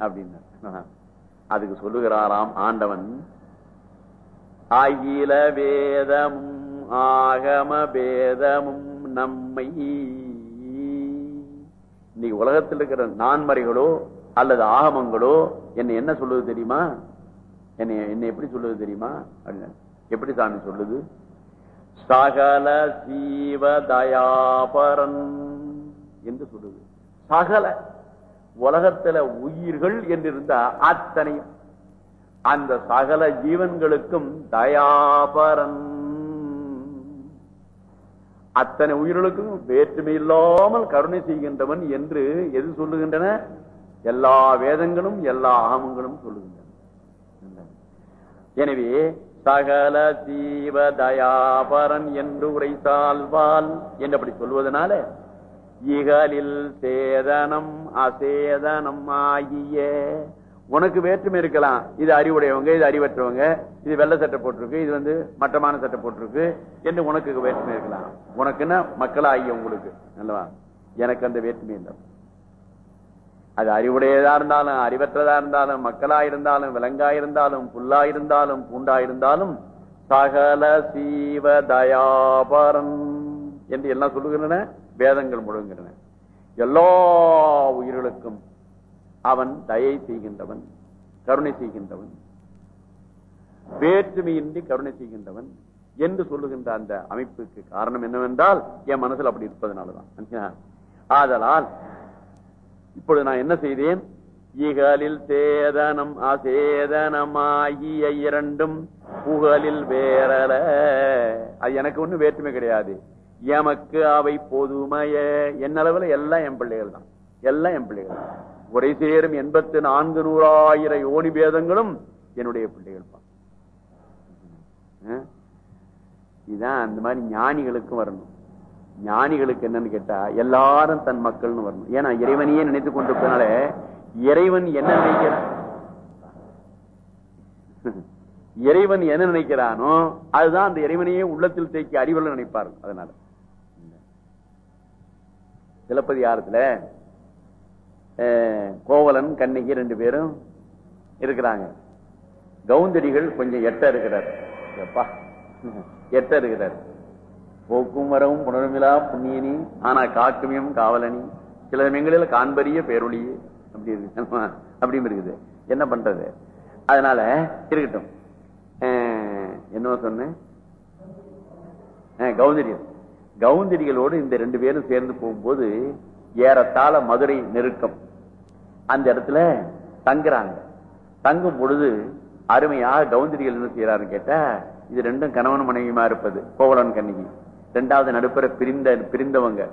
அப்படின்னு அதுக்கு சொல்லுகிறாராம் ஆண்டவன் அகில வேதமும் ஆகம வேதமும் நம்மை இன்னைக்கு உலகத்தில் இருக்கிற நான்மறைகளோ அல்லது ஆகமங்களோ என்னை என்ன சொல்லுது தெரியுமா? என்னை என்னை எப்படி சொல்லுது தெரியுமா? அப்படின்னு. எப்படி சாமி சொல்லுது? சகல சீவதயாபரன் என்று சொல்லுது. சகல. உலகத்துல உயிர்கள் என்றிருந்தா அத்தனையும். அந்த சகல ஜீவன்களுக்கும் தயாபரன். அத்தனை உயிர்களுக்கும் வேற்றுமை இல்லாமல் கருணை செய்கின்றவன் என்று எது சொல்லுகின்றன? எல்லா வேதங்களும் எல்லா ஆகமங்களும் சொல்லுகின்றன. எனவே சகல ஜீவ தயாபரன் என்று உரைத்தால்வால் என்று அப்படி சொல்வதனால? இகலில் சேதனம் அசேதனம் ஆகிய. உனக்கு வேற்றுமை இருக்கலாம். இது அறிவுடையவங்க இது அறிவற்றவங்க இது வெள்ளை சட்டை போட்டிருக்கு இது வந்து மட்டமான சட்டை போட்டிருக்கு என்று உனக்கு வேற்றுமை இருக்கலாம். உனக்குன்னா மக்களாகிய உங்களுக்கு நல்லவா எனக்கு அந்த வேற்றுமை இல்லை. அது அறிவுடையதா இருந்தாலும் அறிவற்றதா இருந்தாலும் மக்களா இருந்தாலும் விலங்கா இருந்தாலும் புல்லா இருந்தாலும் பூண்டா இருந்தாலும் சகல சீவ தயாபரன் என்று எல்லாம் சொல்லுகின்றன. வேதங்கள் முழுங்குகின்றன எல்லா உயிர்களுக்கும் அவன் தயை செய்கின்றவன் கருணை செய்கின்றவன் வேற்றுமையின்றி கருணை செய்கின்றவன் என்று சொல்லுகின்ற அந்த அமைப்புக்கு காரணம் என்னவென்றால் என் மனசில் அப்படி இருப்பதனாலதான். ஆதலால் இப்பொழுது நான் என்ன செய்தேன்? இகலில் சேதனம் அசேதனமாகிய இரண்டும் புகழில் வேறல அது எனக்கு ஒண்ணு வேற்றுமை கிடையாது. எமக்கு அவை பொதுமைய. என் அளவுல எல்லாம் என் பிள்ளைகள் தான் எல்லாம் என் பிள்ளைகள். தான் உரை சேரும் எண்பத்தி நான்கு நூறாயிரம் யோனி பேதங்களும் என்னுடைய பிள்ளைகள் தான் இதுதான் அந்த மாதிரி ஞானிகளுக்கும் வரணும். ஞானிகளுக்கு என்னன்னு கேட்டா எல்லாரும் தன் மக்கள்னு வரணும். ஏன்னா இறைவனையே நினைத்து கொண்டிருப்பதனால இறைவன் என்ன நினைக்கிறான்? இறைவன் என்ன நினைக்கிறானோ அதுதான் அந்த இறைவனையே உள்ளத்தில் தேக்கி அறிவுள்ள நினைப்பார்கள் அதனால. சிலப்பதிகாரத்துல கோவலன் கண்ணகி ரெண்டு பேரும் இருக்கிறாங்க. கவுந்தடிகள் கொஞ்சம் எட்ட இருக்கிறார். எட்ட இருக்கிறார். போக்கும் வரவும் புனர்மிலா புண்ணியனி ஆனா காக்குமியம் காவலனி. சில சமயங்களில் காண்பரிய பேரொழியே. அப்படி இருக்கு. அப்படின்னு இருக்குது. என்ன பண்றது? அதனால இருக்கட்டும். என்ன சொன்னேன். கவுந்தடிகள். கவுந்தடிகளோடு இந்த ரெண்டு பேரும் சேர்ந்து போகும்போது ஏறத்தாழ மதுரை நெருக்கம். அந்த இடத்துல தங்குறாங்க. தங்கும் பொழுது அருமையாக கவுந்தடிகள் என்ன செய்யறாருன்னு கேட்டா இது ரெண்டும் கணவன் மனைவியுமா இருப்பது கோவலன் கண்ணகி. ரெண்டாவது நடுப்புற பிரிந்த பிரிந்தவங்க.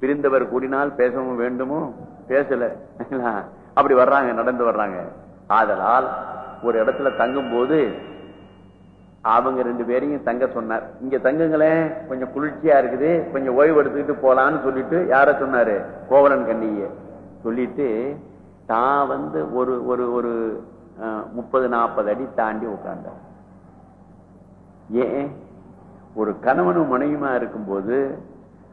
பிரிந்தவர் கூடினால் பேசவும் வேண்டுமோ? பேசல. அப்படி வர்றாங்க நடந்து வர்றாங்க. ஆதலால் ஒரு இடத்துல தங்கும் போது அவங்க ரெண்டு பேரையும் தங்க சொன்னார். இங்க தங்குங்களேன் கொஞ்சம் குளிர்ச்சியா இருக்குது கொஞ்சம் ஓய்வு எடுத்துக்கிட்டு போலான்னு சொல்லிட்டு யார சொன்னாரு? கோவலன் கண்ணிய. சொல்லிட்டு தான் வந்து ஒரு ஒரு ஒரு முப்பது நாற்பது அடி தாண்டி உட்கார்ந்தார். ஏன்? ஒரு கணவனும் மனைவியுமா இருக்கும்போது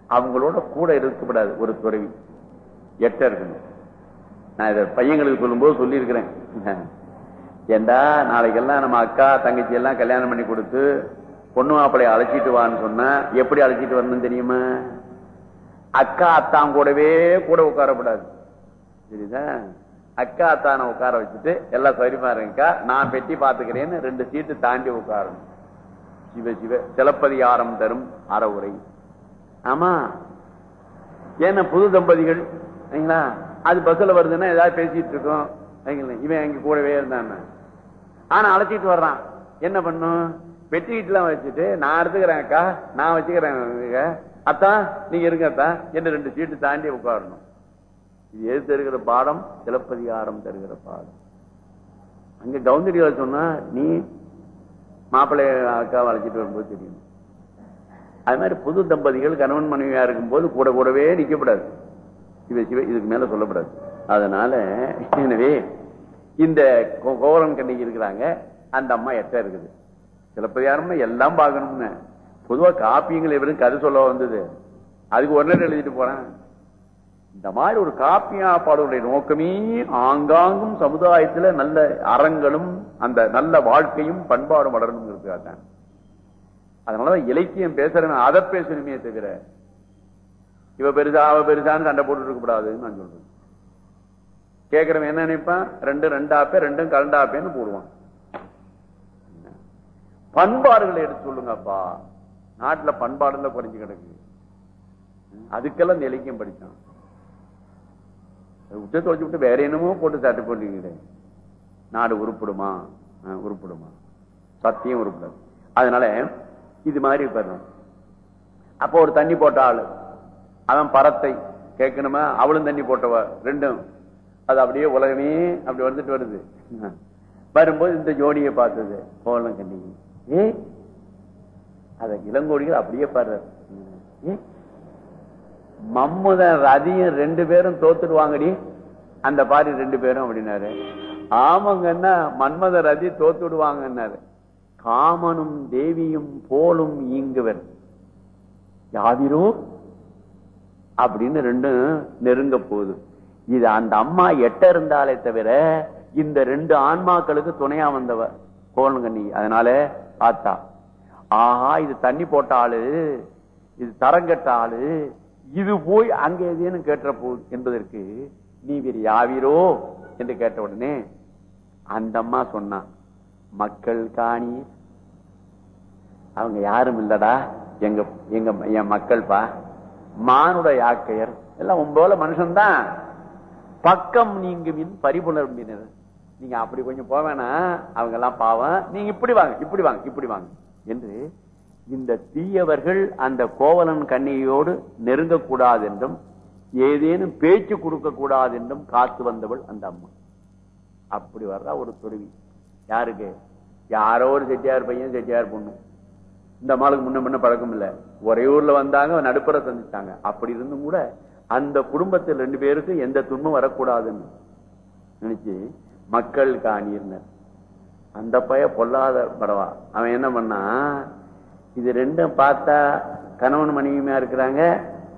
அவங்களோட கூட இருக்கக்கூடாது ஒரு துறவி. எட்ட இருக்கணும். நான் இதை பையங்களுக்கு சொல்லும்போது சொல்லியிருக்கிறேன். ஏண்டா நாளைக்கெல்லாம் நம்ம அக்கா தங்கச்சி எல்லாம் கல்யாணம் பண்ணி கொடுத்து பொண்ணு மாப்பிள்ளைய அழைச்சிட்டு வான்னு சொன்னா எப்படி அழைச்சிட்டு வரணும் தெரியுமா? அக்கா அத்தான் கூடவே கூட உட்காரக்கூடாது. சரிதா அக்கா அத்தான உட்கார வச்சுட்டு எல்லாம் சௌரியமா இருக்கா நான் பெட்டி பாத்துக்கிறேன்னு ரெண்டு சீட்டு தாண்டி உட்காரணும். சிவ சிவ சிலப்பதிகாரம் தரும் அறவுரை. ஆமா. ஏன்னா புது தம்பதிகள் அது பஸ்ல வருதுன்னா ஏதாவது பேசிட்டு இருக்கோம். இவன் எங்க கூடவே இருந்தான் ஆனா அழைச்சிட்டு வர்றான். என்ன பண்ணும்? பெட்டி வீட்டுலாம் வச்சுட்டு நான் எடுத்துக்கிறேன் அக்கா நான் வச்சுக்கிறேன் அத்தா நீங்க இருங்க அத்தா. ரெண்டு சீட்டு தாண்டி உட்காரணும். இது எது தருகிற பாடம்? சிலப்பதிகாரம் தருகிற பாடம். அங்க கவுந்தடிகள் சொன்னா நீ மாப்பிள்ளை அக்கா அழைச்சிட்டு வரும்போது தெரியும். அது மாதிரி புது தம்பதிகள் கணவன் மனைவியா இருக்கும் போது கூட கூடவே நிக்கப்படாது இதுக்கு மேல சொல்லப்படாது. அதனால எனவே இந்த கோவலன் கண்ணிக்கு இருக்கிறாங்க அந்த அம்மா எட்ட இருக்குது. சிலப்பதிகாரம்னா எல்லாம் பார்க்கணும்னு. பொதுவா காப்பியங்கள் எப்படி கதை சொல்ல வந்தது. அதுக்கு ஒன்னு எழுதிட்டு போறேன். இந்த மாதிரி ஒரு காப்பியா பாடலுடைய நோக்கமே ஆங்காங்கும் சமுதாயத்துல நல்ல அறங்களும் அந்த நல்ல வாழ்க்கையும் பண்பாடும் வளரணும் இருக்காங்க அதனாலதான் இலக்கியம் பேசுறேன் அதை பேசணுமே தவிர இவ பெருசா அவ பெருசான்னு சண்டை போட்டு இருக்க கூடாதுன்னு நான் சொல்றேன். கேட்கிறவன் என்ன நினைப்பான்? ரெண்டு ரெண்டாப்பே ரெண்டும் கலண்டாப்பேன்னு போடுவான். பண்பாடுகளை எடுத்து சொல்லுங்கப்பா. நாட்டுல பண்பாடுல குறைஞ்சு கிடக்கு. அதுக்கெல்லாம் நிலைக்கும் படித்தான். விட்டு தொலைச்சு விட்டு வேற என்னமோ போட்டு சட்டை போட்டீங்களே நாடு உருப்படுமா? அஹ், உருப்படுமா. சத்தியம் உருப்பிடும். அதனால இது மாதிரி பெறணும் அப்போ ஒரு தண்ணி போட்ட ஆளு. அவன் பறத்தை கேட்கணுமா? அவளும் தண்ணி போட்டவ ரெண்டும் அது அப்படியே உலகமே அப்படி வந்துட்டு வருது. வரும்போது இந்த ஜோடியை பார்த்தது. கோலம் கண்ணி ஏ? அத இளங்கோடிகள் அப்படியே பாடுறாரு மம்முதன் ரதியும் ரெண்டு பேரும் தோத்துடுவாங்கடி. அந்த பாரி ரெண்டு பேரும் அப்படின்னாரு. ஆமாங்கன்னா மன்மத ரதி தோத்துடுவாங்கன்னாரு. காமனும் தேவியும் போலும் இங்குவர் யாவிரோ அப்படின்னு ரெண்டும் நெருங்க போகுது. இது அந்த அம்மா எட்ட இருந்தாலே தவிர இந்த ரெண்டு ஆன்மாக்களுக்கு துணையா வந்தவ. கோலங்கண்ணி அதனால பார்த்தா ஆஹா இது தண்ணி போட்ட ஆளு இது தரங்கட்ட ஆளு இது போய் அங்க எதுன்னு கேட்ட போ என்பதற்கு நீ வேறு யாவீரோ என்று கேட்ட உடனே அந்த அம்மா சொன்னா மக்கள் காணி. அவங்க யாரும் இல்லடா எங்க எங்க என் மக்கள்பா மானுட யாக்கையர் எல்லாம் உம்போல மனுஷன்தான். பக்கம் நீங்குமின் பரிபுணர்பினர் நீங்க அப்படி கொஞ்சம் போவேனா அவங்க எல்லாம் பாவம். நீங்க இப்படி வாங்க இப்படி வாங்க இப்படி வாங்க என்று இந்த தீயவர்கள் அந்த கோவலன் கண்ணியோடு நெருங்கக்கூடாது என்றும் ஏதேனும் பேச்சு கொடுக்க கூடாது என்றும் காத்து வந்தவள் அந்த அம்மா. அப்படி வர்றா ஒரு துருவி யாருக்கு? யாரோ ஒரு செட்டியார் பையன் செட்டியார் பொண்ணு. இந்த அம்மாளுக்கு முன்ன முன்ன பழக்கம் இல்லை. ஒரே ஊர்ல வந்தாங்க நடுப்புற சந்திச்சாங்க. அப்படி இருந்தும் கூட அந்த குடும்பத்தில் ரெண்டு பேருக்கும் எந்த துன்பம் வரக்கூடாதுன்னு நினைச்சு மக்கள் காணியிருந்தார் அந்த பைய பொல்லாத படவா. அவன் என்ன பண்ணா இது ரெண்டும் பார்த்தா கணவன் மனைவியுமா இருக்கிறாங்க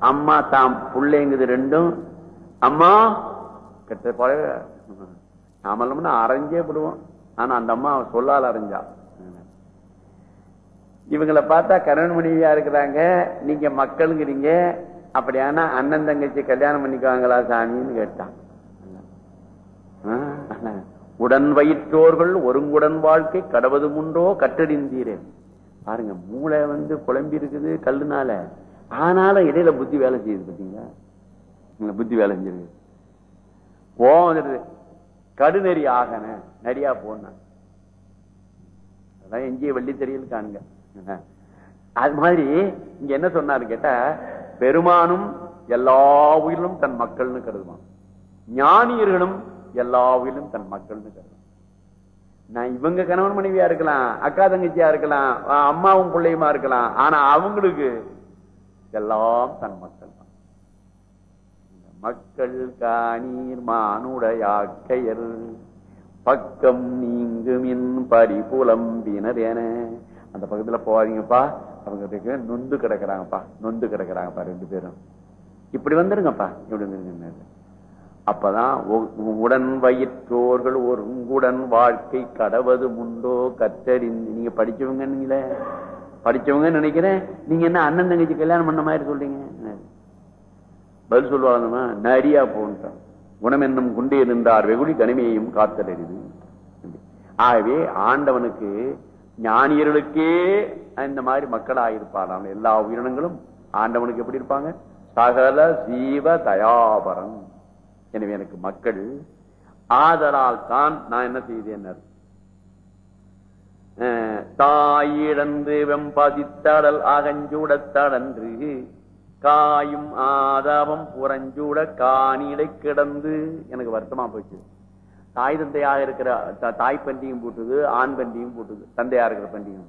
அம்மா தாம் பிள்ளைங்குது ரெண்டும். அம்மா கெட்ட பழக நாமெல்லாம் அரைஞ்சே விடுவோம் ஆனா அந்த அம்மா அவன் சொல்லால் அரைஞ்சா. இவங்களை பார்த்தா கணவன் மனைவியா இருக்கிறாங்க நீங்க மக்களுங்கிறீங்க அப்படியானா அண்ணன் தங்கச்சி கல்யாணம் பண்ணிக்குவாங்களா சாமின்னு கேட்டான் உடன் வயிற்றோர்கள் ஒருங்குடன் வாழ்க்கை கடவது முன்றோ கட்டடிந்தீரேன் பாருங்க மூளை வந்து குழம்பி இருக்குது கல்லுனால. ஆனாலும் இடையில புத்தி வேலை செய்யுது பாத்தீங்களா? புத்தி வேலை செஞ்சிருக்கு. கோவம் வந்துடுது கடுநெறி ஆகன. நெறியா போன. அதான் எங்கேயும் வெள்ளி தெரியல் காணுங்க அது மாதிரி இங்க என்ன சொன்னாரு கேட்டா பெருமானும் எல்லா உயிரிலும் தன் மக்கள்னு கருதுவான். ஞானியர்களும் எல்லா உயிரிலும் தன் மக்கள்னு கருதுவான். நான் இவங்க கணவன் மனைவியா இருக்கலாம் அக்கா தங்கச்சியா இருக்கலாம் அம்மாவும் பிள்ளையுமா இருக்கலாம் ஆனா அவங்களுக்கு எல்லாம் தன் மக்கள் தான். மக்கள் காணீர் மானுடையாக்கையர் பக்கம் நீங்குமின் பரிபுலம்பினர் என அந்த பக்கத்துல போவாதீங்கப்பா அவங்க நொந்து கிடக்குறாங்கப்பா நொந்து கிடக்குறாங்கப்பா ரெண்டு பேரும். இப்படி வந்துருங்கப்பா இப்படி வந்துருங்க அப்பதான் உடன் வயிற்றோர்கள் ஒரு உங்குடன் வாழ்க்கை கடவது முண்டோ கற்றறிந்து நீங்க படிச்சவங்கன்னீங்களே படிச்சவங்க நினைக்கிறேன். நீங்க என்ன அண்ணன் தங்கச்சி கல்யாணம் பண்ண மாதிரி சொல்றீங்க? பதில் சொல்லுவாங்கம்மா நரியா போன்றான் குணம் என்னும் குண்டே இருந்தார் வெகுளி கனிமையையும் காத்தலறிது. ஆகவே ஆண்டவனுக்கு ஞானியர்களுக்கே இந்த மாதிரி மக்களாயிருப்பாராம். எல்லா உயிரினங்களும் ஆண்டவனுக்கு எப்படி இருப்பாங்க? சகல ஜீவ தயாபரம். எனவே எனக்கு மக்கள் ஆதலால் தான் நான் என்ன செய்தேன்? தாயிழந்து வெம்பதித்தடல் அகஞ்சூடத்தடன்று காயும் ஆதாபம் புறஞ்சூட காணிடை கிடந்து எனக்கு வருத்தமா போச்சு. தாய் தந்தையாக இருக்கிற தாய் பண்டியும் போட்டுது ஆண் பண்டியும் போட்டுது தந்தையா இருக்கிற பண்டியும்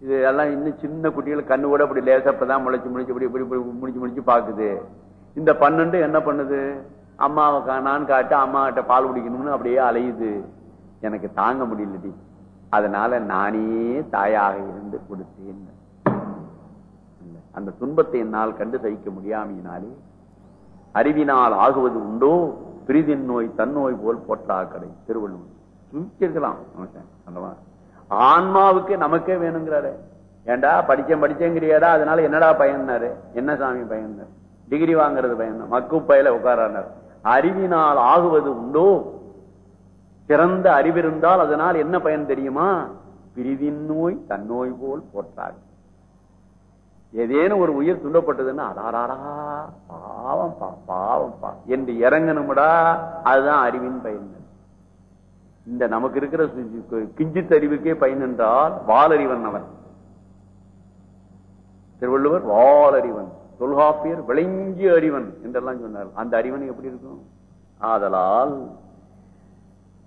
இது எல்லாம் இன்னும் சின்ன குட்டிகள் கண்ணு கூட இப்படி லேசப்பதான் முளைச்சு முளைச்சு இப்படி இப்படி இப்படி முடிச்சு முடிச்சு பாக்குது இந்த பன்னெண்டு என்ன பண்ணுது? அம்மாவை காணான்னு காட்டு அம்மா கிட்ட பால் குடிக்கணும்னு அப்படியே அலையுது. எனக்கு தாங்க முடியலடி. அதனால நானே தாயாக இருந்து கொடுத்தேன். அந்த துன்பத்தை என்னால் கண்டு சகிக்க முடியாமையினாலே அறிவினால் ஆகுவது உண்டோ? பிரிதின் நோய் தன்னோய் போல் போற்றா கடை திருவள்ளுவர். சுருக்கி இருக்கலாம் அல்லவா? ஆன்மாவுக்கு நமக்கே வேணுங்கிறாரு. ஏண்டா படிச்சேன் படிச்சேங்கிறியாடா அதனால என்னடா பயன்னாரு? என்ன சாமி பயன்னாரு டிகிரி வாங்குறது பயன் மக்கு பயில உட்காரானார். அறிவினால் ஆகுவது உண்டோ? சிறந்த அறிவிருந்தால் அதனால் என்ன பயன் தெரியுமா? பிரிவின் நோய் தன்னோய் போல் போற்றார் ஏதேனும் ஒரு உயிர் துன்பப்பட்டதுன்னா அடாராடா பாவம் பா பாவம் பா என்று இறங்கணும்டா அதுதான் அறிவின் பயன். இந்த நமக்கு இருக்கிற கிஞ்சித் அறிவுக்கே பயன் என்றால் வாலறிவன் அவன். திருவள்ளுவர் வாலறிவன் தொல்காப்பியர் விளங்கிய அறிவன் என்றெல்லாம் சொன்னார் அந்த அறிவன் எப்படி இருக்கும்? ஆதலால்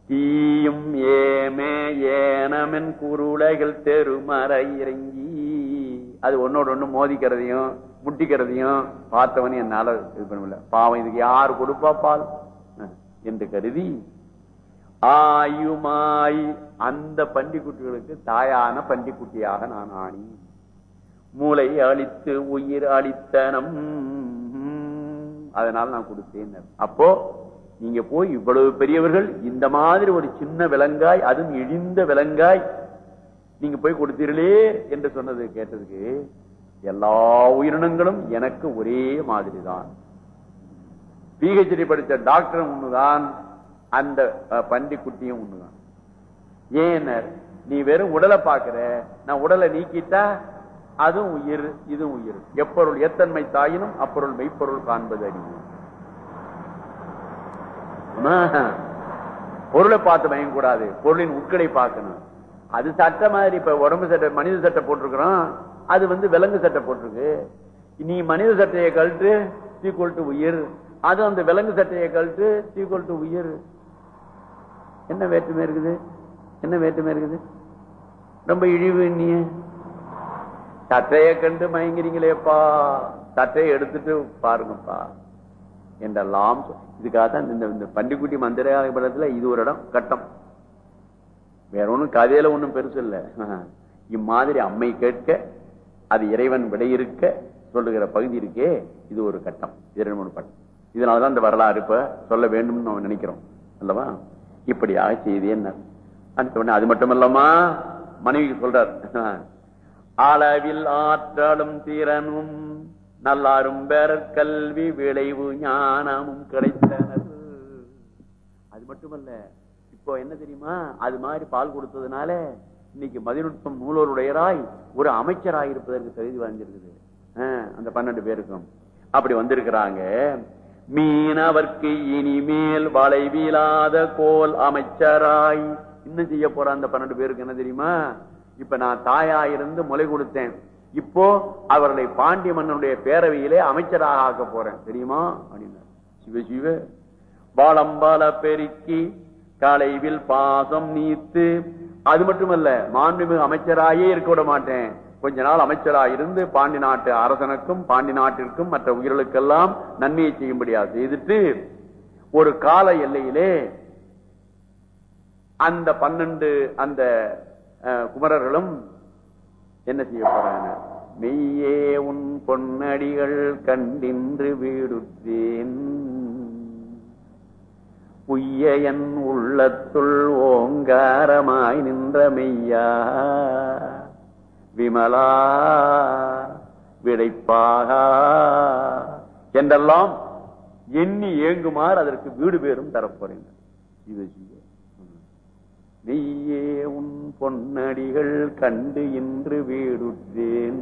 தீயும் ஏமே ஏனமென் குருளைகள் தெருமறை இறங்கி அது ஒன்னோட ஒண்ணு மோதிக்கிறதையும் முட்டிக்கிறதையும் பார்த்தவன் என்னால இது பண்ண முடியல பாவம் இதுக்கு யார் கொடுப்பா பால்? என்று கருதி ஆயுமாய் அந்த பண்டிக்குட்டிகளுக்கு தாயான பண்டிக்குட்டியாக நான் ஆணி மூளை அழித்து உயிர் அழித்தனம் அதனால நான் கொடுத்தேன். அப்போ நீங்க போய் இவ்வளவு பெரியவர்கள் இந்த மாதிரி ஒரு சின்ன விலங்காய் அதுவும் இழிந்த விலங்காய் நீங்க போய் கொடுத்தீர்களே என்று சொன்னது கேட்டதுக்கு எல்லா உயிரினங்களும் எனக்கு ஒரே மாதிரி தான் பிஹெச்டி படித்த டாக்டரும் ஒண்ணுதான் அந்த பண்டிக்குட்டியும் ஒண்ணுதான். ஏன் நீ வெறும் உடலை பாக்குற நான் உடலை நீக்கிட்டா அதுவும் உயிர் இதுவும் உயிர். எப்பொருள் எத்தன்மை தாயினும் அப்பொருள் மெய்ப்பொருள் காண்பது அறிவு பொருளை பார்த்து பயன் கூடாது பொருளின் உட்களை பார்க்கணும். அது சட்டை மாதிரி இப்ப உடம்பு சட்டை மனித சட்டை போட்டிருக்கிறோம். அது வந்து விலங்கு சட்டை போட்டிருக்கு. நீ மனித சட்டையை கழட்டு சீக்குவல் டு உயிர். அது அந்த விலங்கு சட்டையை கழட்டு சீக்குவல் டு உயிர். என்ன வேற்றுமை இருக்குது? என்ன வேற்றுமை இருக்குது? ரொம்ப இழிவு நீ சட்டையை கண்டு மயங்கிறீங்களேப்பா. சட்டையை எடுத்துட்டு பாருங்கப்பா. என்றெல்லாம் இதுக்காக தான் இந்த பண்டிக்குட்டி மந்திர படத்துல இது ஒரு இடம் கட்டம். வேற ஒண்ணும் கதையில ஒன்றும் பெருசு இல்ல. இம்மாதிரி அம்மை கேட்க அது இறைவன் விடையிருக்க சொல்லுகிற பகுதி இருக்கே இது ஒரு கட்டம். இரண்டு மூணு பட்டம் இதனாலதான் இந்த வரலாறு இப்ப சொல்ல வேண்டும்னு நம்ம நினைக்கிறோம். அல்லவா? இப்படியாக செய்தி என்ன அது மட்டுமல்லமா மனைவிக்கு சொல்றார். அளவில் ஆற்றலும் திறனும் நல்லாரும் பெற கல்வி விளைவு ஞானமும் கிடைத்தனர். அது மட்டுமல்ல இப்போ என்ன தெரியுமா? அது மாதிரி பால் கொடுத்ததுனால இன்னைக்கு மதிநுட்பம் நூலோருடையராய் ஒரு அமைச்சராய் இருப்பதற்கு தகுதி வாங்கியிருக்குது அந்த பன்னெண்டு பேருக்கும். அப்படி வந்திருக்கிறாங்க. மீனவர்க்கு இனிமேல் வளைவிலாத கோல் அமைச்சராய். இன்னும் செய்ய போற அந்த பன்னெண்டு பேருக்கு என்ன தெரியுமா? இப்ப நான் தாயா இருந்து முளை கொடுத்தேன். இப்போ அவர்களை பாண்டிய மன்னனுடைய பேரவையிலே அமைச்சராக ஆக்க போறேன். தெரியுமா? அப்படின்னா சிவ சிவ. பாலம்பால பெருக்கி களைவில் பாசம் நீத்து. அது மட்டுமல்ல மாண்புமிகு அமைச்சராயே இருக்க விட மாட்டேன். கொஞ்ச நாள் அமைச்சராக இருந்து பாண்டி நாட்டு அரசனுக்கும் பாண்டி நாட்டிற்கும் மற்ற உயிர்களுக்கெல்லாம் நன்மையை செய்யும்படியா செய்துட்டு ஒரு கால எல்லையிலே அந்த பன்னெண்டு அந்த குமரர்களும் என்ன செய்ய போறாங்க? மெய்யே உன் பொன்னடிகள் கண்டின்று வீடுத்தேன் உய்ய என் உள்ளத்துள் ஓங்காரமாய் நின்ற மெய்யா. விமலா விடைப்பாகா என்றெல்லாம் எண்ணி ஏங்குமாறு அதற்கு வீடு பேரும் தரப்போறேன் இது நெய்யே உன் பொன்னடிகள் கண்டு இன்று வீடுற்றேன்.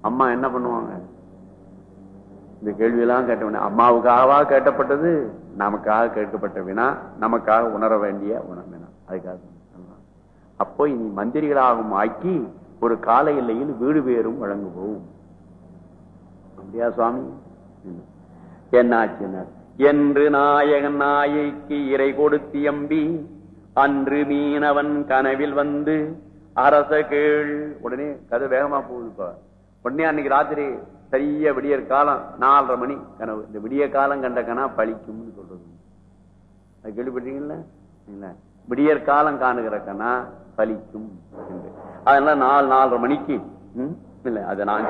அம்மா என்ன பண்ணுவாங்க? இந்த கேள்வி எல்லாம் கேட்ட அம்மாவுக்காகவா கேட்டப்பட்டது? நமக்காக கேட்கப்பட்ட வினா நமக்காக உணர வேண்டிய உணர் வினா. அதுக்காக அப்போ இனி மந்திரிகளாகவும் ஆக்கி ஒரு கால எல்லையில் வீடு பேரும் வழங்குவோம். அப்படியா சுவாமி? என்னாச்சினர் என்று நாயகன் நாயைக்கு இறை கொடுத்து எம்பி அன்று மீனவன் கனவில் வந்து அரச கேள். உடனே கதை வேகமா போகுதுப்பா உடனே அன்னைக்கு ராத்திரி சரியா விடியற் காலம் நாலரை மணி கனவு. இந்த விடிய காலம் கண்ட கனா பழிக்கும்னு சொல்றது. அது கேள்விப்பட்டீங்களா விடியற் காலம் காணுகிற கனா பலிக்கும் என்று. அதனால நாலு நாலரை மணிக்கு இல்ல அதை நான்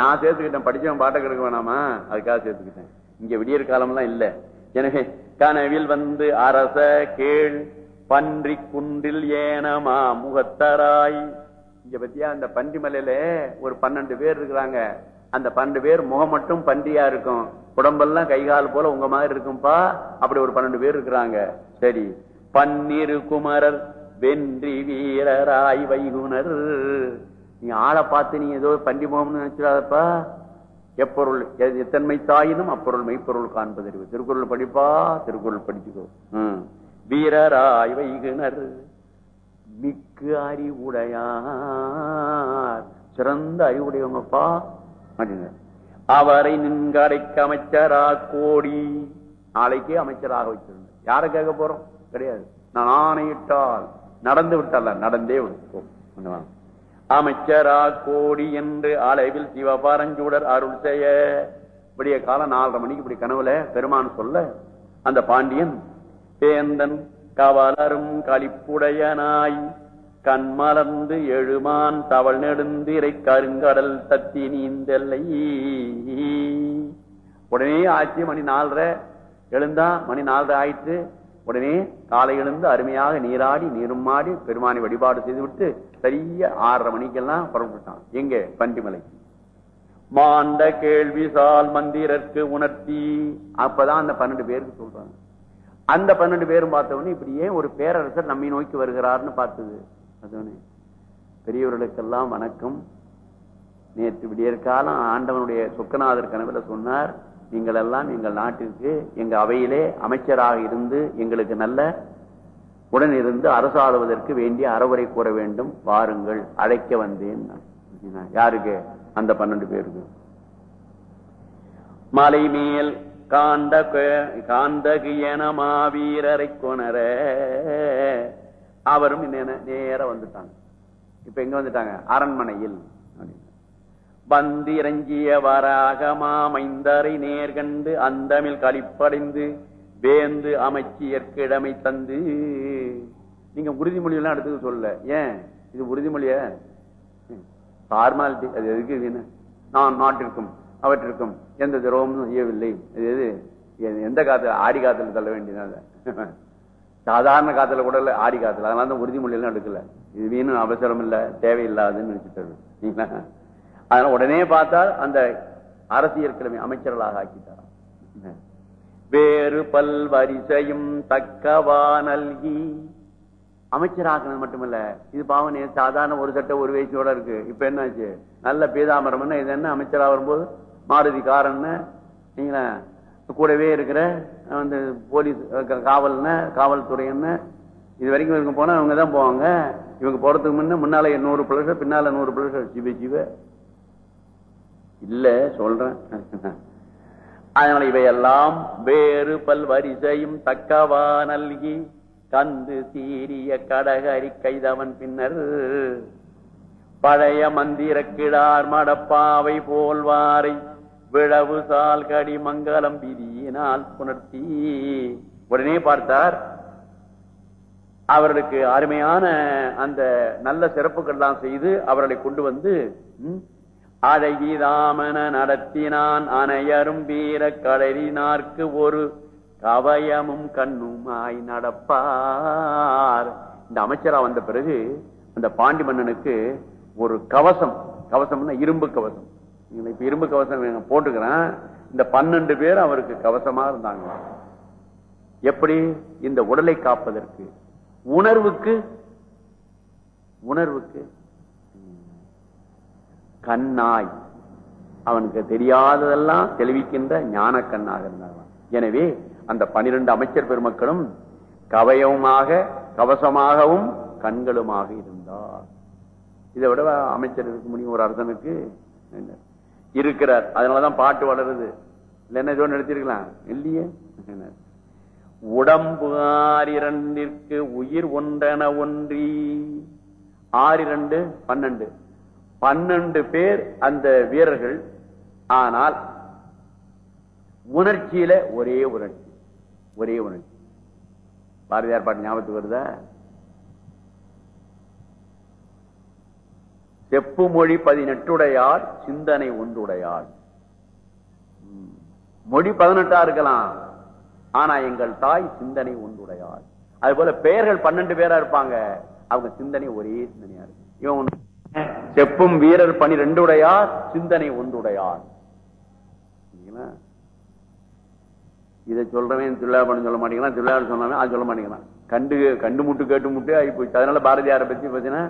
நான் சேர்த்துக்கிட்டேன். படிச்சவன் பாட்டை கெடுக்க வேணாமா? அதுக்காக சேர்த்துக்கிட்டேன். இங்க விடியற் காலம்லாம் இல்ல. எனவே கனவில் வந்து அரச கேள் பன்றி குன்றில் ஏனமா முகத்தராய். இங்க பத்தியா அந்த பன்றிமலையில ஒரு பன்னெண்டு பேர் இருக்கிறாங்க. அந்த பன்னெண்டு பேர் முகம் மட்டும் பன்றியா இருக்கும். உடம்பெல்லாம் கை கால் போல உங்க மாதிரி இருக்கும்பா. அப்படி ஒரு பன்னெண்டு பேர் இருக்கிறாங்க. சரி. பன்னிரு குமரர் வென்றி வீரராய் வைகுனர் நீ ஆளை பார்த்து நீ ஏதோ பண்டி முகம்னு நினைச்சிடாதப்பா. எப்பொருள் எத்தன்மை தாயினும் அப்பொருள் மெய்ப்பொருள் காண்பதறிவு. திருக்குறள் படிப்பா திருக்குறள் படிச்சுக்கோ. வீரராய் வைகுனர் மிக்கு அறிவுடையார். சிறந்த அறிவுடையவங்கப்பா. அவரை நின்கரைக்கு அமைச்சரா கோடி. நாளைக்கு அமைச்சராக வச்சிருந்த யாரை கேட்க போறோம்? கிடையாது. நான் ஆணையிட்டால் நடந்து விட்டால நடந்தே விடுப்போம். அமைச்சரா கோடி என்று அளவில் சிவபாரஞ்சூடர் அருள் செய்ய. விடிய காலம் நாலரை மணிக்கு இப்படி கனவுல பெருமான் சொல்ல அந்த பாண்டியன் வேந்தன் கவலரும் கழிப்புடையனாய் கண்மலர்ந்து எழுமான் தவள் நெடுந்திரை கருங்கடல் தத்தி நீந்தெல்லை. உடனே ஆச்சு மணி நாலரை எழுந்தா மணி நாலரை ஆயிற்று. உடனே காலை எழுந்து அருமையாக நீராடி நீருமாடி பெருமானை வழிபாடு செய்துவிட்டு சரியா ஆறரை மணிக்கெல்லாம் புறப்பட்டான் எங்க? பண்டிமலை மாண்ட கேள்வி சால் மந்திரற்கு உணர்த்தி. அப்பதான் அந்த பன்னெண்டு பேருக்கு சொல்றாங்க. அந்த பன்னெண்டு பேரும் பார்த்தவொடனே இப்படி ஏன் ஒரு பேரரசர் நம்மை நோக்கி வருகிறார்னு பார்த்தது. பெரியவர்களுக்கெல்லாம் வணக்கம். நேற்று விடியற் காலம் ஆண்டவனுடைய சொக்கநாதர் கனவுல சொன்னார் நீங்கள் எல்லாம் எங்கள் நாட்டிற்கு எங்க அவையிலே அமைச்சராக இருந்து எங்களுக்கு நல்ல உடன் இருந்து அரசாளுவதற்கு வேண்டிய அறவுரை கூற வேண்டும் வாருங்கள் அழைக்க வந்தேன். யாருக்கு? அந்த பன்னெண்டு பேருக்கு. மலை மேல் காண்ட காந்தகியன மாவீரரை கொணர அவரும் என்ன நேரா வந்துட்டாங்க. இப்ப எங்க வந்துட்டாங்க? அரண்மனையில். அப்படின்னு. வந்திரஞ்சிய வராகமா மைந்தரை நேர்கண்டு அந்தமில் களிப்படைந்து வேந்து அமைச்சியற்கிழமை தந்து. நீங்க உறுதிமொழி எல்லாம் எடுத்துக்க சொல்ல ஏன்? இது உறுதிமொழிய ஃபார்மாலிட்டி அது எதுக்கு நான் நாட்டிற்கும் அவற்றிற்கும் எந்த திரவமும் செய்யவில்லை. இது எது? எந்த காத்து ஆடி காத்துல தள்ள வேண்டியதால சாதாரண காத்துல கூட இல்ல ஆடி காத்துல. அதனால தான் உறுதிமொழி எடுக்கல. இது வீணும் அவசரம் இல்ல தேவையில்லாதுன்னு நினைச்சுட்டாரு அதனால உடனே பார்த்தா அந்த அரசியல் கிழமை அமைச்சர்களாக ஆக்கிட்டாராம் வேறு பல்வரிசையும் தக்கவா நல்கி. அமைச்சராக்குனது மட்டுமல்ல இது பாவனே சாதாரண ஒரு சட்டை ஒரு வயசோட இருக்கு. இப்ப என்னாச்சு? நல்ல பீதாமரம் இது என்ன அமைச்சரா வரும்போது? மாருதி காரன்னு நீங்களா? கூடவே இருக்கிற அந்த போலீஸ் க- காவல்ன காவல்துறைன்னு இது வரைக்கும் இவங்க போனா இவங்க தான் போவாங்க. இவங்க போறதுக்கு முன்ன முன்னால நூறு பிளஸ் பின்னால நூறு பிளஸ் ஜிபி ஜிப. இல்ல சொல்றேன். அதனால இவையெல்லாம் வேறு பல் வரிசையும் தக்கவா நல்கி கந்து சீரிய கடக அறிக்கைதவன் பின்னர் பழைய மந்திர கிடார் மடப்பாவை போல்வாரை விழவு சால் கடி மங்கலம் பிரியினால் புணர்த்தி. உடனே பார்த்தார். அவர்களுக்கு அருமையான அந்த நல்ல சிறப்புகள்லாம் செய்து அவர்களை கொண்டு வந்து அழகி ராமன நடத்தினான் அனையரும் வீர களறினார்க்கு ஒரு கவயமும் கண்ணுமாய் நடப்பார். இந்த அமைச்சரா வந்த பிறகு அந்த பாண்டி மன்னனுக்கு ஒரு கவசம் கவசம்னா இரும்பு கவசம். இப்ப இரும்பு கவசம் போட்டுக்கிறேன். இந்த பன்னெண்டு பேர் அவருக்கு கவசமா இருந்தாங்களாம் எப்படி? இந்த உடலை காப்பதற்கு. உணர்வுக்கு? உணர்வுக்கு. கண்ணாய். அவனுக்கு தெரியாததெல்லாம் தெளிவிக்கின்ற ஞான கண்ணாக இருந்தாங்களாம் எனவே அந்த பனிரெண்டு அமைச்சர் பெருமக்களும் கவயவுமாக கவசமாகவும் கண்களுமாக இருந்தார். இதை விட அமைச்சர் இருக்க முடியும் ஒரு அரசனுக்கு என்ன? இருக்கிறார். அதனாலதான் பாட்டு வளருது. என்ன இதோ நிறுத்திருக்கலாம் இல்லையே. உடம்பு ஆறிரண்டிற்கு உயிர் ஒன்றென ஒன்றி. ஆறிரண்டு பன்னெண்டு. பன்னெண்டு பேர் அந்த வீரர்கள். ஆனால் உணர்ச்சியில ஒரே உணர்ச்சி. ஒரே உணர்ச்சி. பாரதியார் பாட்டு ஞாபகத்துக்கு வருதா? செப்பு மொழி பதினெட்டுடையார் சிந்தனை ஒன்றுடையார். மொழி பதினெட்டா இருக்கலாம். ஆனா எங்கள் தாய் சிந்தனை ஒன்றுடையார் அது போல பெயர்கள் பன்னெண்டு பேரா இருப்பாங்க. அவங்க சிந்தனை ஒரே சிந்தனையா இருக்கு. இவன் செப்பும் வீரர் பனிரெண்டு உடையார் சிந்தனை ஒன்றுடையார் இதை சொல்றவன் திருவிழாபணம் சொல்ல மாட்டேங்கிறான் திருவிழா சொன்னவன் அது சொல்ல மாட்டேங்கிறான். கண்டு கண்டு முட்டு கேட்டு முட்டு ஆகி போச்சு. அதனால பாரதியாரை பத்தி பார்த்தீங்கன்னா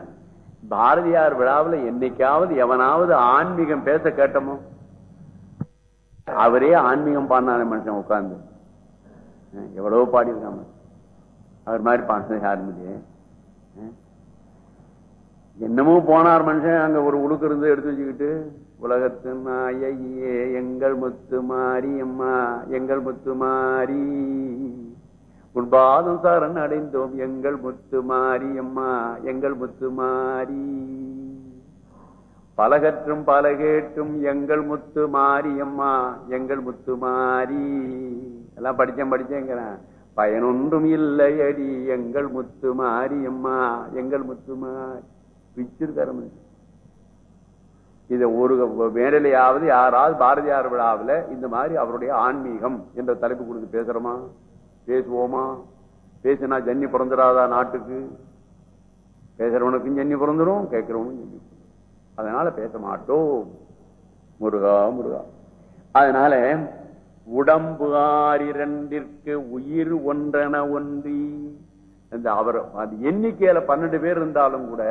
பாரதியார் விழாவில் என்னைக்காவது எவனாவது ஆன்மீகம் பேச கேட்டமோ அவரே ஆன்மீகம் பாடினார மனுஷன் உட்கார்ந்து. எவ்வளவு பாடியிருக்காம அவர் மாதிரி பாடினது யாரும் என்னமோ போனார் மனுஷன் அங்க ஒரு உடுக்கு இருந்து எடுத்து வச்சுக்கிட்டு உலகத்து நாயகியே எங்கள் முத்து மாறி அம்மா எங்கள் முத்து மாரி. உன்பாதம் சரண் அடைந்தோம். எங்கள் முத்து மாறி அம்மா எங்கள் முத்து மாரி பலகற்றும் பல கேட்டும் எங்கள் முத்து மாரியம்மா எங்கள் முத்து மாரி எல்லாம் படிச்சேன் படிச்சேங்கிறேன் பயனொன்றும் இல்லையடி எங்கள் முத்து மாரியம்மா எங்கள் முத்து மாரி பிச்சிருக்காரு இதை இத ஒரு மேடலையாவது யாராவது பாரதியார் விழாவில் இந்த மாதிரி அவருடைய ஆன்மீகம் என்ற தலைப்பு கொடுத்து பேசுறோமா? பேசுவோமா? பேசினா ஜன்னி பிறந்துடாதா நாட்டுக்கு? பேசுறவனுக்கும் ஜன்னி பிறந்துரும் கேட்கிறவனுக்கும் ஜன்னி அதனால பேச மாட்டோம். முருகா முருகா. அதனால உடம்பு ஆறிரண்டிற்கு உயிர் ஒன்றென ஒன்றி இந்த அவர் அது எண்ணிக்கையில பன்னெண்டு பேர் இருந்தாலும் கூட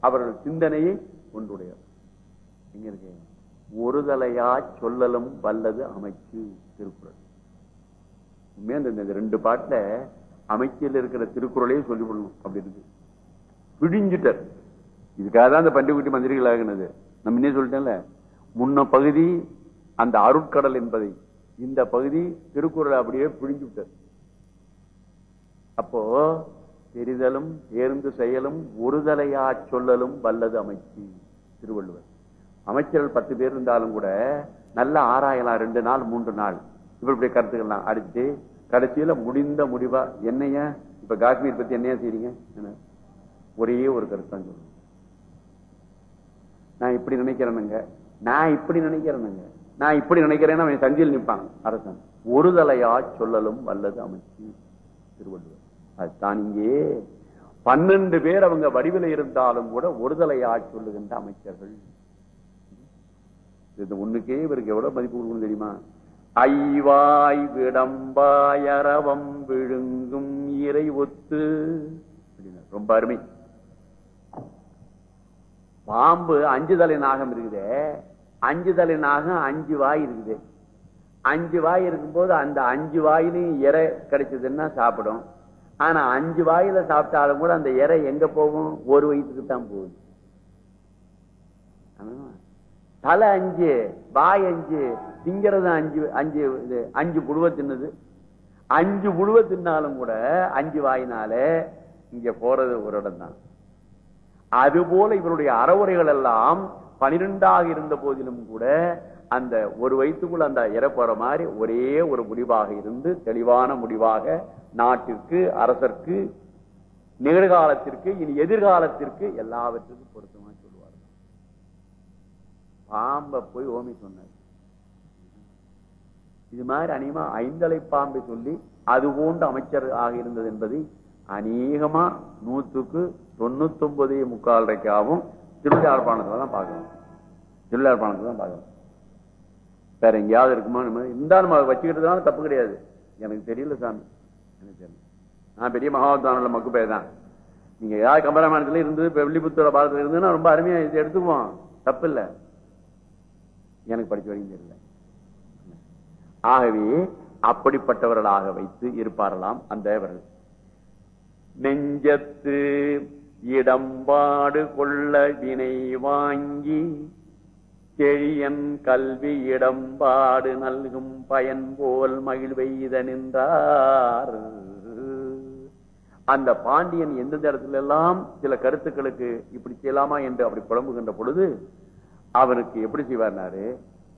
அவர்கள் சிந்தனையை ஒன்றுடையவர் எங்க இருக்கு? ஒருதலையா சொல்லலும் வல்லது அமைச்சு திருக்குறள். உண்மையா இந்த ரெண்டு பாட்டுல அமைச்சியில் இருக்கிற திருக்குறளையும் சொல்லி கொள்ளணும் அப்படி இருக்கு. பிடிஞ்சிட்டார் இதுக்காக தான் அந்த பண்டிகுட்டி மந்திரிகள் ஆகினது. நம்ம இன்னே சொல்லிட்டேன்ல முன்ன பகுதி அந்த அருட்கடல் என்பதை இந்த பகுதி திருக்குறளை அப்படியே பிழிஞ்சு விட்டார். அப்போ தெரிதலும் தேர்ந்து செயலும் ஒருதலையா சொல்லலும் வல்லது அமைச்சு திருவள்ளுவர். அமைச்சர்கள் பத்து பேர் இருந்தாலும் கூட நல்ல ஆராயலாம் ரெண்டு நாள் மூன்று நாள். இப்படி இப்படி கருத்துக்கலாம் அடிச்சு கடைசியில முடிந்த முடிவா என்னையா இப்ப காஷ்மீர் பத்தி என்னையா செய்றீங்க? ஒரே ஒரு கருத்தான் நான் இப்படி நினைக்கிறேனுங்க. நான் இப்படி நினைக்கிறேனுங்க. நான் இப்படி நினைக்கிறேன்னு அவன் சந்தியில் நிற்பான் அரசன். ஒருதலையா சொல்லலும் வல்லது அமைச்சு திருவள்ளுவர். அதுதான் இங்கே. பன்னெண்டு பேர் அவங்க வடிவில் இருந்தாலும் கூட ஒருதலையா சொல்லுகின்ற அமைச்சர்கள். இந்த ஒண்ணுக்கே இவருக்கு எவ்வளவு மதிப்பு கொடுக்கணும் தெரியுமா? ஐவாய் விடம்பாய் அரவம் விழுங்கும் இறை ஒத்து ரொம்ப அருமை. பாம்பு அஞ்சு தலை நாகம் இருக்குது. அஞ்சு தலை நாகம் அஞ்சு வாய் இருக்குது. அஞ்சு வாய் இருக்கும்போது அந்த அஞ்சு வாயிலையும் இறை கிடைச்சதுன்னா சாப்பிடும். ஆனா அஞ்சு வாயில சாப்பிட்டாலும் கூட அந்த இறை எங்க போகும்? ஒரு வயிற்றுக்கு தான் போகுது தலை அஞ்சு வாய் அஞ்சு திங்கிறது அஞ்சு அஞ்சு இது அஞ்சு புழுவ தின்னுது. அஞ்சு புழுவ தின்னாலும் கூட அஞ்சு வாயினால இங்க போறது ஒரு இடம் தான் அதுபோல இவருடைய அறவுரைகள் எல்லாம் பனிரெண்டாக இருந்த போதிலும் கூட அந்த ஒரு வயிற்றுக்குள்ள அந்த இறப்புற மாதிரி ஒரே ஒரு முடிவாக இருந்து தெளிவான முடிவாக நாட்டிற்கு அரசர்க்கு நிகழ்காலத்திற்கு இனி எதிர்காலத்திற்கு எல்லாவற்றுக்கும் பொருத்தம் பாம்ப போய் ஓமி சொன்னார். இது மாதிரி அநேகமா ஐந்தலை பாம்பை சொல்லி அது போன்ற அமைச்சர் ஆக இருந்தது என்பதை அநேகமா நூத்துக்கு தொண்ணூத்தி ஒன்பது முக்காலரைக்காவும் திருவிழாப்பாணத்துல தான் பார்க்கணும். திருவிழாப்பாணத்துல தான் பார்க்கணும். வேற எங்கேயாவது இருக்குமா? இருந்தாலும் நம்ம வச்சுக்கிட்டதுனால தப்பு கிடையாது. எனக்கு தெரியல சாமி. எனக்கு தெரியல. நான் பெரிய மகாவத்தானில் மக்கு பேர் தான். நீங்க ஏதாவது கம்பராமாயணத்துல இருந்து இப்ப வெள்ளிபுத்தோட பாரதத்துல இருந்துன்னா ரொம்ப அருமையா எடுத்துக்குவோம். தப்பு இல்ல. எனக்கு படிச்ச வரைக்கும் தெரியல. ஆகவே அப்படிப்பட்டவர்களாக வைத்து இருப்பாரலாம் அந்த நெஞ்சத்து இடம்பாடு கொள்ள வினை வாங்கி செழியன் கல்வி இடம்பாடு நல்கும் பயன் போல் மகிழ்வெய்த நின்றார். அந்த பாண்டியன் எந்தெந்த இடத்துல எல்லாம் சில கருத்துக்களுக்கு இப்படி செய்யலாமா என்று அப்படி புலம்புகின்ற பொழுது அவனுக்கு எப்படி செய்வார்னாரு?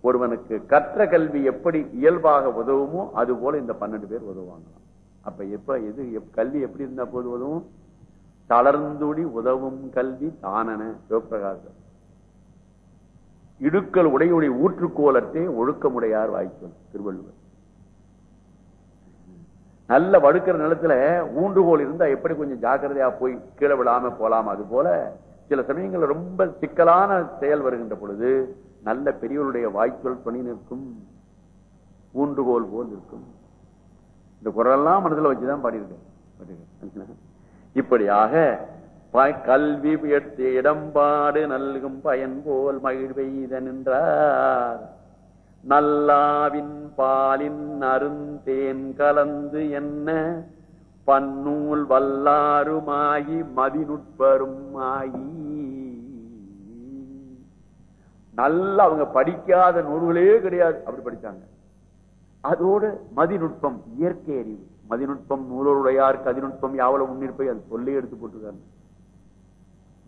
ஒருவனுக்கு கற்ற கல்வி எப்படி இயல்பாக உதவுமோ அது போல இந்த பன்னெண்டு பேர் உதவுவாங்க. அப்ப எப்ப எது கல்வி எப்படி இருந்தா போது உதவும்? தளர்ந்துடி உதவும் கல்வி தானன சிவபிரகாசம் இடுக்கல் உடையுடைய ஊற்றுக்கோலத்தை ஒழுக்கமுடையார் வாய்க்கும் திருவள்ளுவர். நல்ல வடுக்கிற நிலத்துல ஊன்றுகோல் இருந்தா எப்படி கொஞ்சம் ஜாக்கிரதையா போய் கீழே விழாம போலாம்? அது போல சில சமயங்கள்ல ரொம்ப சிக்கலான செயல் வருகின்ற பொழுது நல்ல பெரியவருடைய வாய்ச்சொல் பணி நிற்கும். ஊன்றுகோல் போல் இருக்கும் இந்த குரலெல்லாம் மனசுல வச்சுதான் பாடியிருக்கேன். இப்படியாக கல்வி உயர்த்தி இடம்பாடு நல்கும் பயன் போல் மகிழ்வெய்த நின்றார். நல்லாவின் பாலின் அருந்தேன் கலந்து என்ன பன்னூல் வல்லாருமாகி மதிநுட்பரும் ஆகி நல்ல அவங்க படிக்காத நூல்களே கிடையாது. அப்படி படிச்சாங்க. அதோடு மதிநுட்பம் இயற்கை அறிவு. மதிநுட்பம் நூலோருடையார் கதிநுட்பம் யாவளவு முன்னிருப்பை அது சொல்லி எடுத்து போட்டுருக்காங்க.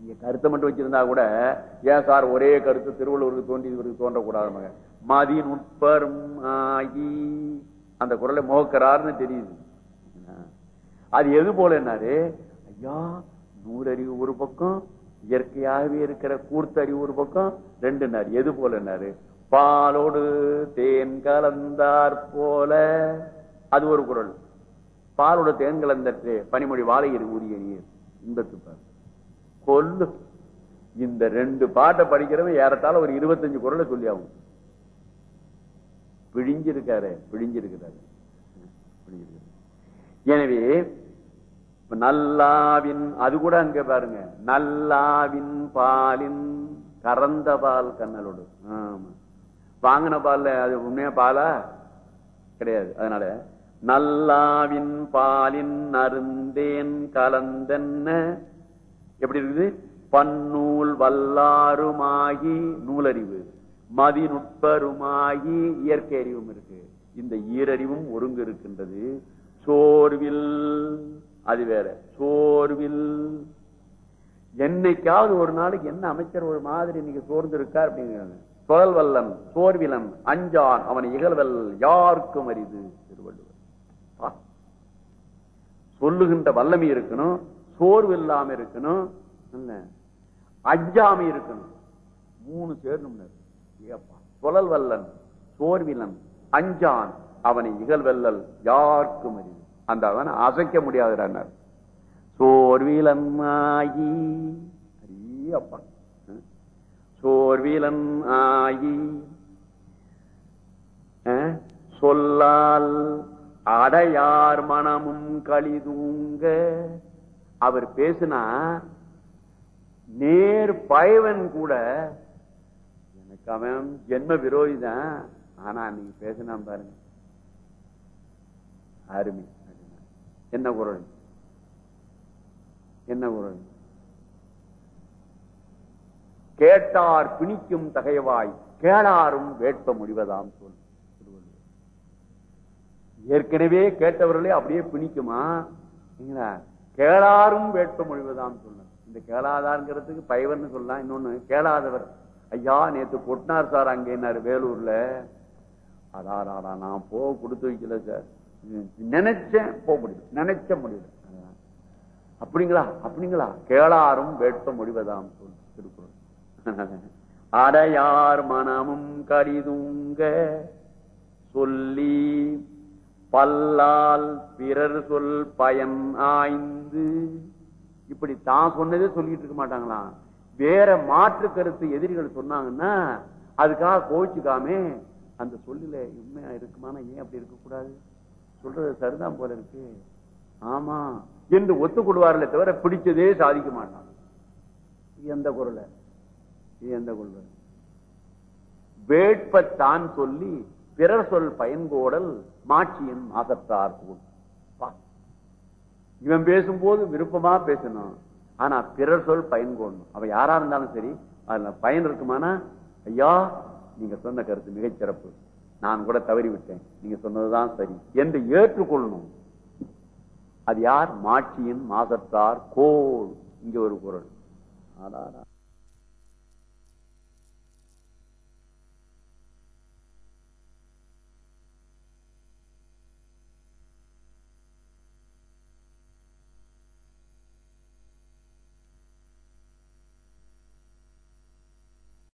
இங்க கருத்தை மட்டும் வச்சிருந்தா கூட ஏன் சார் ஒரே கருத்து திருவள்ளுவருக்கு தோன்றி இவருக்கு தோன்றக்கூடாது மகன். ஆகி அந்த குரலை மோக்கரார்னு தெரியுது. அது எது போல என்னாரு ஐயா நூலறிவு ஒரு பக்கம் இயற்கையாகவே இருக்கிற கூர்த்தறிவு ஒரு பக்கம் ரெண்டு நார். எது போல பாலோடு தேன் கலந்தார் போல. அது ஒரு குரல். பாலோட தேன் கலந்தற்று பனிமொழி வாழை உரிய நீர் இன்பத்துப்பார் கொல்லு. இந்த ரெண்டு பாட்டை படிக்கிறவன் ஏறத்தாழ ஒரு இருபத்தஞ்சு குரலை சொல்லி ஆகும். பிழிஞ்சிருக்காரு பிழிஞ்சிருக்கிறாரு. எனவே நல்லாவின் அது கூட அங்க பாருங்க. நல்லாவின் பாலின் கறந்த பால் கண்ணலோடு. ஆமா. வாங்கின பால்ல அது உண்மையா பாலா? கிடையாது. அதனால நல்லாவின் பாலின் அருந்தேன் கலந்தென்ன? எப்படி இருக்குது? பன்னூல் வல்லாருமாகி நூலறிவு. மதிநுட்பருமாகி இயற்கை அறிவும் இருக்கு. இந்த ஈரறிவும் ஒருங்கு இருக்கின்றது சோர்வில் அது வேற. சோர்வில். என்னைக்காவது ஒரு நாளைக்கு என்ன அமைச்சர் ஒரு மாதிரி இன்னைக்கு சோர்ந்து இருக்கார் அப்படிங்கிறாங்க. சுழல் வல்லன் சோர்விலன் அஞ்சான் அவன் இகழ்வல் யாருக்கும் அரிது திருவள்ளுவர். சொல்லுகின்ற வல்லமை இருக்கணும் சோர்வு இல்லாம இருக்கணும் இல்ல அஞ்சாமை இருக்கணும். மூணு சேரணும் ஏப்பா. சுழல் வல்லன் சோர்விலன் அஞ்சான் அவனை இகழ்வெல்லல் யாருக்கும் அரிது. அந்த அவன் அசைக்க முடியாதுறார் சோர்வீலன் ஆகி அப்பா. சோர்வீலன் ஆகி சொல்லால் அடையார் மனமும் கழிதூங்க. அவர் பேசினா நேர் பயவன் கூட எனக்கு அவன் ஜென்ம விரோதி தான் ஆனா நீங்க பேசுனா பாருங்க. அருமை. என்ன குரல் என்ன குரல் கேட்டார் பிணிக்கும் தகைவாய் கேளாரும் வேட்ப முடிவதாம் சொல். ஏற்கனவே கேட்டவர்களே அப்படியே பிணிக்குமா? கேளாரும் வேட்ப முடிவதாம் சொல்லு இந்த கேளாதாருங்கிறதுக்கு பயவர்னு சொல்லலாம் இன்னொன்னு கேளாதவர். ஐயா நேத்து கொட்டினார் சார் அங்க என்னாரு வேலூர்ல. அதான் நான் போக கொடுத்து வைக்கல சார். நினைச்ச நினைச்சேன் போக முடியும் நினைச்ச முடியல. அப்படிங்களா? அப்படிங்களா? கேளாரும் வேட்ப முடிவதாம் திருக்குறள். அடையார் மனமும் கடிதுங்க? சொல்லி பல்லால் பிறர் சொல் பயன் ஆய்ந்து. இப்படி தான் சொன்னதே சொல்லிட்டு இருக்க மாட்டாங்களாம் வேற மாற்று கருத்து எதிரிகள் சொன்னாங்கன்னா அதுக்காக கோவிச்சுக்காமே. அந்த சொல்லில உண்மையா இருக்குமானா ஏன் அப்படி இருக்கக்கூடாது? சொல்றது சரிதான் போல இருக்கு. ஆமா. என்று ஒத்துக்கொள்வார்களே தவிர பிடிச்சதே சாதிக்க மாட்டான். எந்த குரல? எந்த எந்த வேட்ப வேட்பத்தான் சொல்லி பிறர் சொல் பயன்கோடல் மாட்சியின் மாசத்தார் பா. இவன் பேசும்போது விருப்பமா பேசணும். ஆனா பிறர் சொல் பயன்கோடணும். அவ யாரா இருந்தாலும் சரி அதுல பயன் இருக்குமானா? ஐயா நீங்க சொன்ன கருத்து மிகச் சிறப்பு நான் கூட தவறி விட்டேன் நீங்க சொன்னதுதான் சரி. என்று ஏற்றுக்கொள்ளணும். அது யார்? மாட்சியின் மாசத்தார் கோல் இங்க ஒரு குரல். ஆடாடா